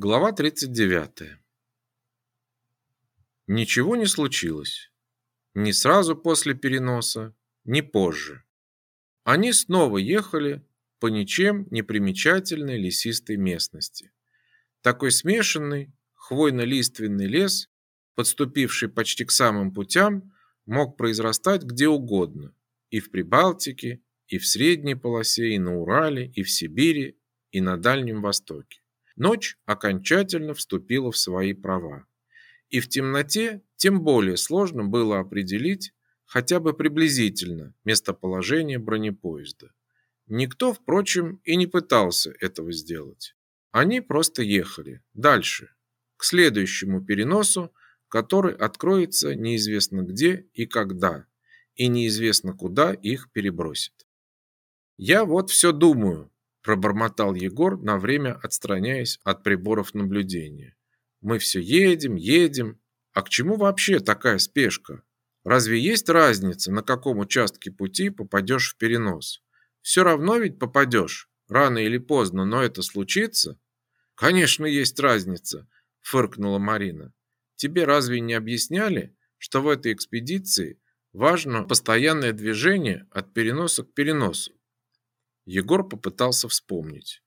Глава 39. Ничего не случилось. Ни сразу после переноса, ни позже. Они снова ехали по ничем не примечательной лесистой местности. Такой смешанный хвойно-лиственный лес, подступивший почти к самым путям, мог произрастать где угодно. И в Прибалтике, и в Средней полосе, и на Урале, и в Сибири, и на Дальнем Востоке. Ночь окончательно вступила в свои права. И в темноте тем более сложно было определить хотя бы приблизительно местоположение бронепоезда. Никто, впрочем, и не пытался этого сделать. Они просто ехали дальше, к следующему переносу, который откроется неизвестно где и когда, и неизвестно куда их перебросит. Я вот все думаю, пробормотал Егор, на время отстраняясь от приборов наблюдения. Мы все едем, едем. А к чему вообще такая спешка? Разве есть разница, на каком участке пути попадешь в перенос? Все равно ведь попадешь, рано или поздно, но это случится? Конечно, есть разница, фыркнула Марина. Тебе разве не объясняли, что в этой экспедиции важно постоянное движение от переноса к переносу? Егор попытался вспомнить.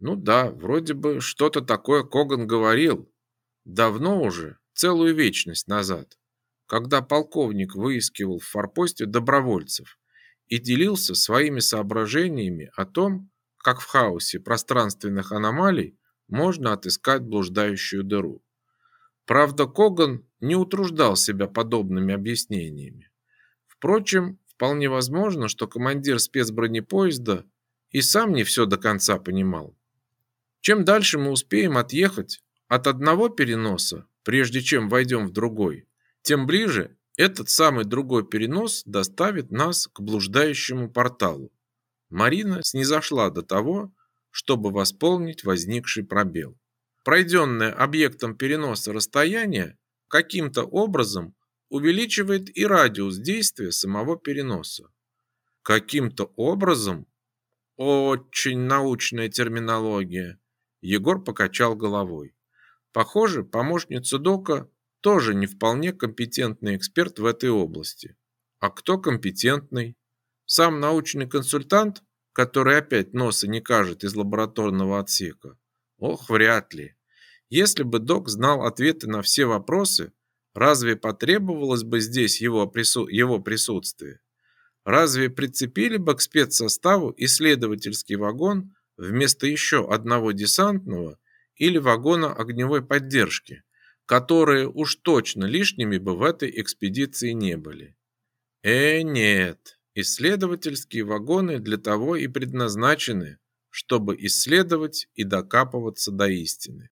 Ну да, вроде бы что-то такое Коган говорил. Давно уже, целую вечность назад, когда полковник выискивал в форпосте добровольцев и делился своими соображениями о том, как в хаосе пространственных аномалий можно отыскать блуждающую дыру. Правда, Коган не утруждал себя подобными объяснениями. Впрочем, вполне возможно, что командир спецбронепоезда и сам не все до конца понимал. Чем дальше мы успеем отъехать от одного переноса, прежде чем войдем в другой, тем ближе этот самый другой перенос доставит нас к блуждающему порталу. Марина снизошла до того, чтобы восполнить возникший пробел. Пройденное объектом переноса расстояние каким-то образом увеличивает и радиус действия самого переноса. Каким-то образом очень научная терминология. Егор покачал головой. Похоже, помощница Дока тоже не вполне компетентный эксперт в этой области. А кто компетентный? Сам научный консультант, который опять носа не кажет из лабораторного отсека? Ох, вряд ли. Если бы Док знал ответы на все вопросы, разве потребовалось бы здесь его, прису... его присутствие? Разве прицепили бы к спецсоставу исследовательский вагон вместо еще одного десантного или вагона огневой поддержки, которые уж точно лишними бы в этой экспедиции не были? Э, нет. Исследовательские вагоны для того и предназначены, чтобы исследовать и докапываться до истины.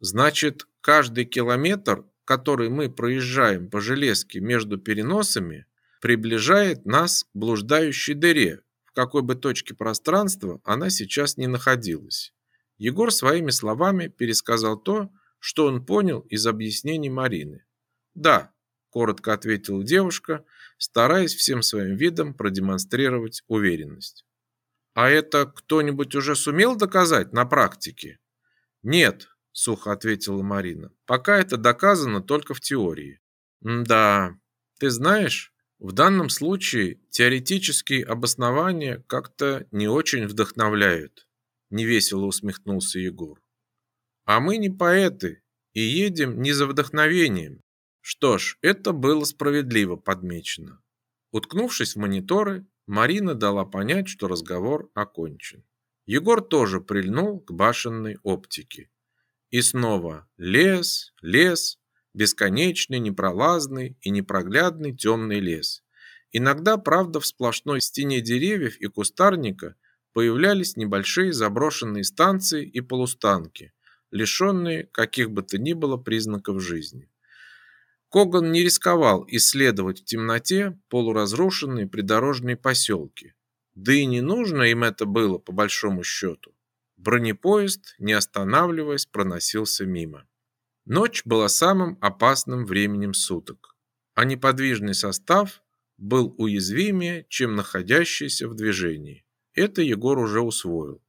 Значит, каждый километр, который мы проезжаем по железке между переносами, приближает нас к блуждающей дыре, в какой бы точке пространства она сейчас не находилась. Егор своими словами пересказал то, что он понял из объяснений Марины. «Да», – коротко ответила девушка, стараясь всем своим видом продемонстрировать уверенность. «А это кто-нибудь уже сумел доказать на практике?» «Нет», – сухо ответила Марина, – «пока это доказано только в теории». «Да, ты знаешь, в данном случае теоретические обоснования как-то не очень вдохновляют, невесело усмехнулся Егор. А мы не поэты и едем не за вдохновением. Что ж, это было справедливо подмечено. Уткнувшись в мониторы, Марина дала понять, что разговор окончен. Егор тоже прильнул к башенной оптике. И снова лес, лес, бесконечный, непролазный и непроглядный темный лес. Иногда, правда, в сплошной стене деревьев и кустарника появлялись небольшие заброшенные станции и полустанки, лишенные каких бы то ни было признаков жизни. Коган не рисковал исследовать в темноте полуразрушенные придорожные поселки. Да и не нужно им это было, по большому счету. Бронепоезд, не останавливаясь, проносился мимо. Ночь была самым опасным временем суток, а неподвижный состав был уязвимее, чем находящийся в движении. Это Егор уже усвоил.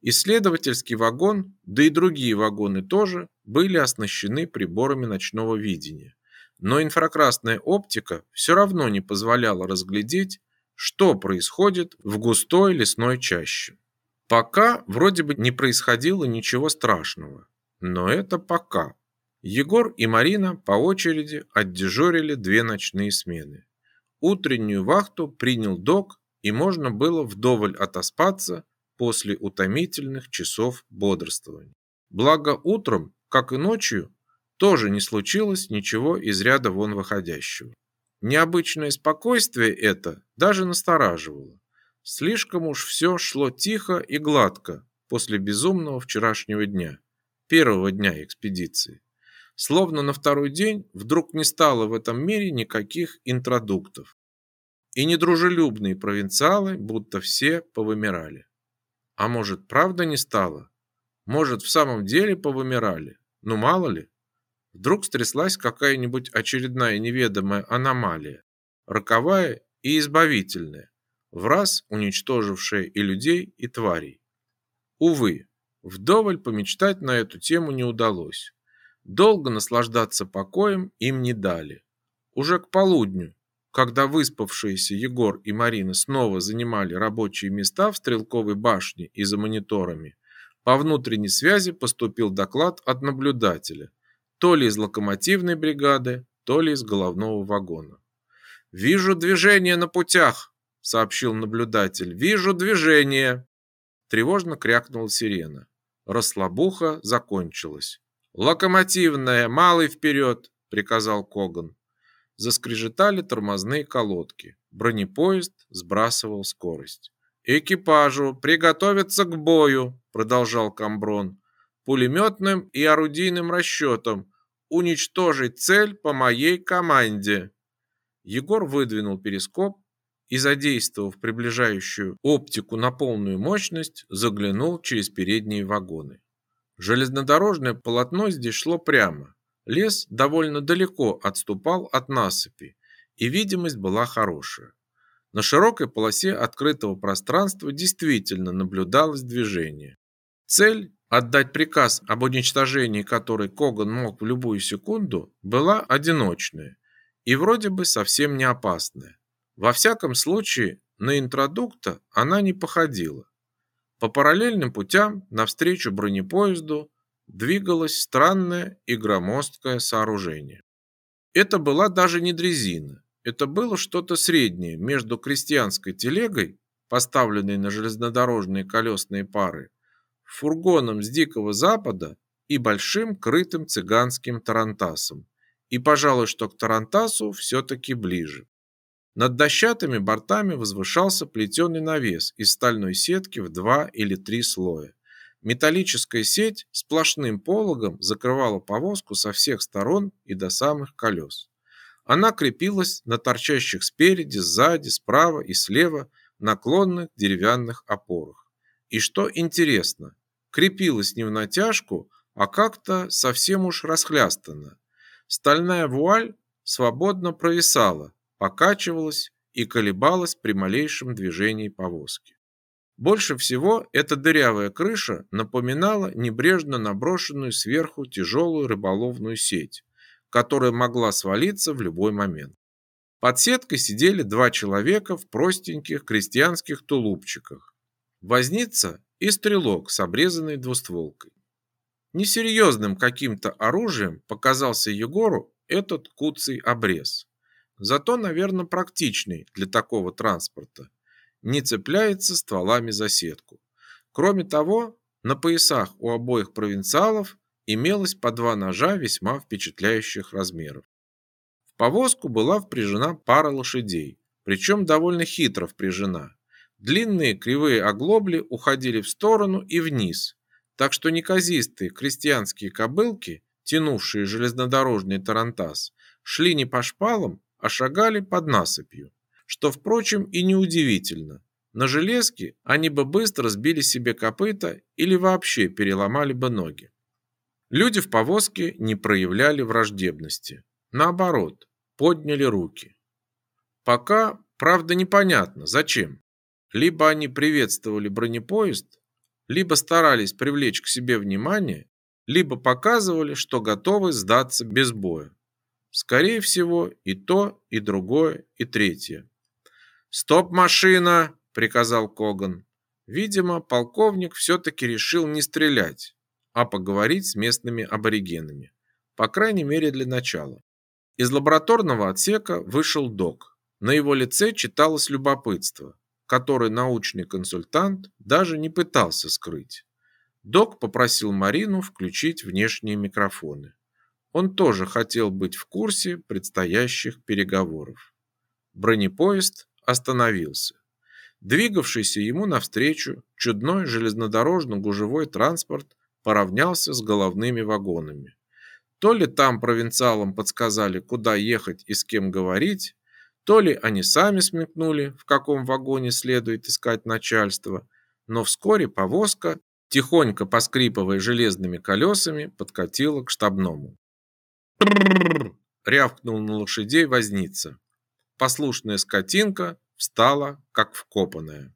Исследовательский вагон, да и другие вагоны тоже, были оснащены приборами ночного видения. Но инфракрасная оптика все равно не позволяла разглядеть, что происходит в густой лесной чаще. Пока вроде бы не происходило ничего страшного. Но это пока. Егор и Марина по очереди отдежурили две ночные смены. Утреннюю вахту принял док, и можно было вдоволь отоспаться после утомительных часов бодрствования. Благо утром, как и ночью, тоже не случилось ничего из ряда вон выходящего. Необычное спокойствие это даже настораживало. Слишком уж все шло тихо и гладко после безумного вчерашнего дня, первого дня экспедиции. Словно на второй день вдруг не стало в этом мире никаких интродуктов. И недружелюбные провинциалы будто все повымирали. А может, правда не стало? Может, в самом деле повымирали? Ну, мало ли. Вдруг стряслась какая-нибудь очередная неведомая аномалия, роковая и избавительная, в раз уничтожившая и людей, и тварей. Увы, вдоволь помечтать на эту тему не удалось. Долго наслаждаться покоем им не дали. Уже к полудню когда выспавшиеся Егор и Марина снова занимали рабочие места в стрелковой башне и за мониторами, по внутренней связи поступил доклад от наблюдателя, то ли из локомотивной бригады, то ли из головного вагона. «Вижу движение на путях», — сообщил наблюдатель. «Вижу движение». Тревожно крякнула сирена. Расслабуха закончилась. «Локомотивная, малый вперед!» — приказал Коган. Заскрежетали тормозные колодки. Бронепоезд сбрасывал скорость. «Экипажу приготовиться к бою», — продолжал Камброн. «Пулеметным и орудийным расчетом. Уничтожить цель по моей команде». Егор выдвинул перископ и, задействовав приближающую оптику на полную мощность, заглянул через передние вагоны. Железнодорожное полотно здесь шло прямо, Лес довольно далеко отступал от насыпи, и видимость была хорошая. На широкой полосе открытого пространства действительно наблюдалось движение. Цель отдать приказ об уничтожении которой Коган мог в любую секунду, была одиночная и вроде бы совсем не опасная. Во всяком случае, на интродукта она не походила. По параллельным путям навстречу бронепоезду двигалось странное и громоздкое сооружение. Это была даже не дрезина, это было что-то среднее между крестьянской телегой, поставленной на железнодорожные колесные пары, фургоном с Дикого Запада и большим крытым цыганским тарантасом. И, пожалуй, что к тарантасу все-таки ближе. Над дощатыми бортами возвышался плетеный навес из стальной сетки в два или три слоя. Металлическая сеть сплошным пологом закрывала повозку со всех сторон и до самых колес. Она крепилась на торчащих спереди, сзади, справа и слева наклонных деревянных опорах. И что интересно, крепилась не в натяжку, а как-то совсем уж расхлястанно. Стальная вуаль свободно провисала, покачивалась и колебалась при малейшем движении повозки. Больше всего эта дырявая крыша напоминала небрежно наброшенную сверху тяжелую рыболовную сеть, которая могла свалиться в любой момент. Под сеткой сидели два человека в простеньких крестьянских тулупчиках. Возница и стрелок с обрезанной двустволкой. Несерьезным каким-то оружием показался Егору этот куцый обрез. Зато, наверное, практичный для такого транспорта не цепляется стволами за сетку. Кроме того, на поясах у обоих провинциалов имелось по два ножа весьма впечатляющих размеров. В повозку была впряжена пара лошадей, причем довольно хитро впряжена. Длинные кривые оглобли уходили в сторону и вниз, так что неказистые крестьянские кобылки, тянувшие железнодорожный тарантас, шли не по шпалам, а шагали под насыпью что, впрочем, и неудивительно. На железке они бы быстро сбили себе копыта или вообще переломали бы ноги. Люди в повозке не проявляли враждебности. Наоборот, подняли руки. Пока, правда, непонятно, зачем. Либо они приветствовали бронепоезд, либо старались привлечь к себе внимание, либо показывали, что готовы сдаться без боя. Скорее всего, и то, и другое, и третье. «Стоп, машина!» – приказал Коган. Видимо, полковник все-таки решил не стрелять, а поговорить с местными аборигенами. По крайней мере, для начала. Из лабораторного отсека вышел док. На его лице читалось любопытство, которое научный консультант даже не пытался скрыть. Док попросил Марину включить внешние микрофоны. Он тоже хотел быть в курсе предстоящих переговоров. Бронепоезд остановился. Двигавшийся ему навстречу чудной железнодорожно-гужевой транспорт поравнялся с головными вагонами. То ли там провинциалам подсказали, куда ехать и с кем говорить, то ли они сами смекнули, в каком вагоне следует искать начальство, но вскоре повозка, тихонько поскрипывая железными колесами, подкатила к штабному. Рявкнул на лошадей возница. Послушная скотинка встала, как вкопанная.